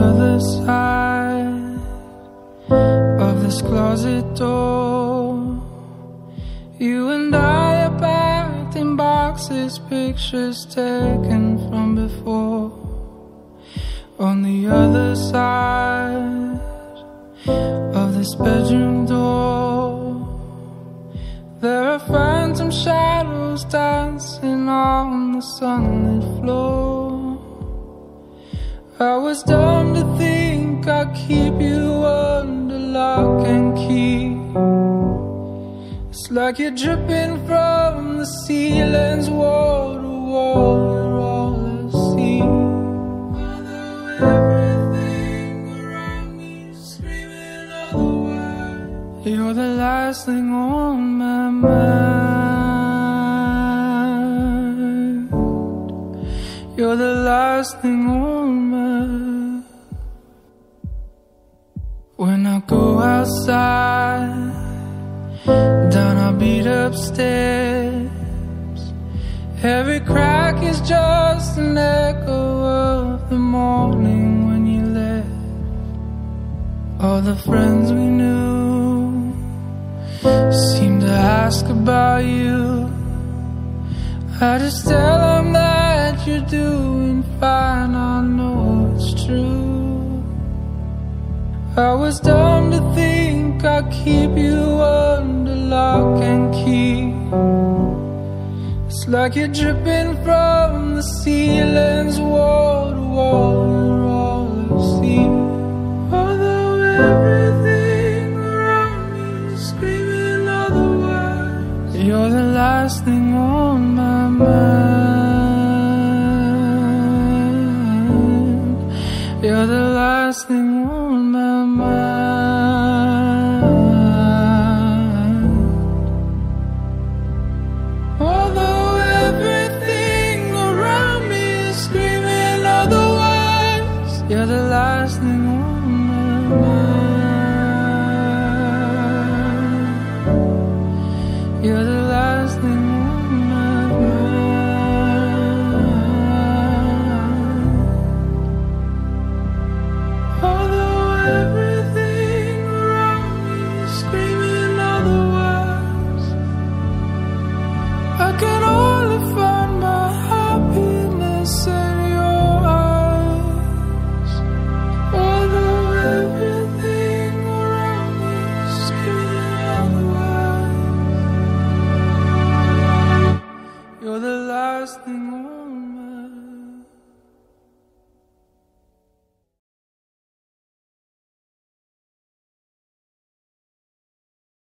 other side of this closet door. You and I are packed in boxes, pictures taken from before. On the other side of this bedroom door, there are phantom shadows dancing on the sunlit floor. I was dumb to think I'd keep you under lock and key. It's like you're dripping from the ceilings, wall to wall. All I see. Everything around me screaming otherwise, you're the last thing on my mind. You're the last thing on my When Go outside Down our beat up steps Every crack is just an echo of the morning when you left All the friends we knew Seem to ask about you I just tell them that you're doing fine. I know it's true. I was dumb to think I'd keep you under lock and key. It's like you're dripping from the ceilings, wall to wall. All I see. Although everything around me is screaming otherwise, you're the last thing on my mind. You're the last thing You're the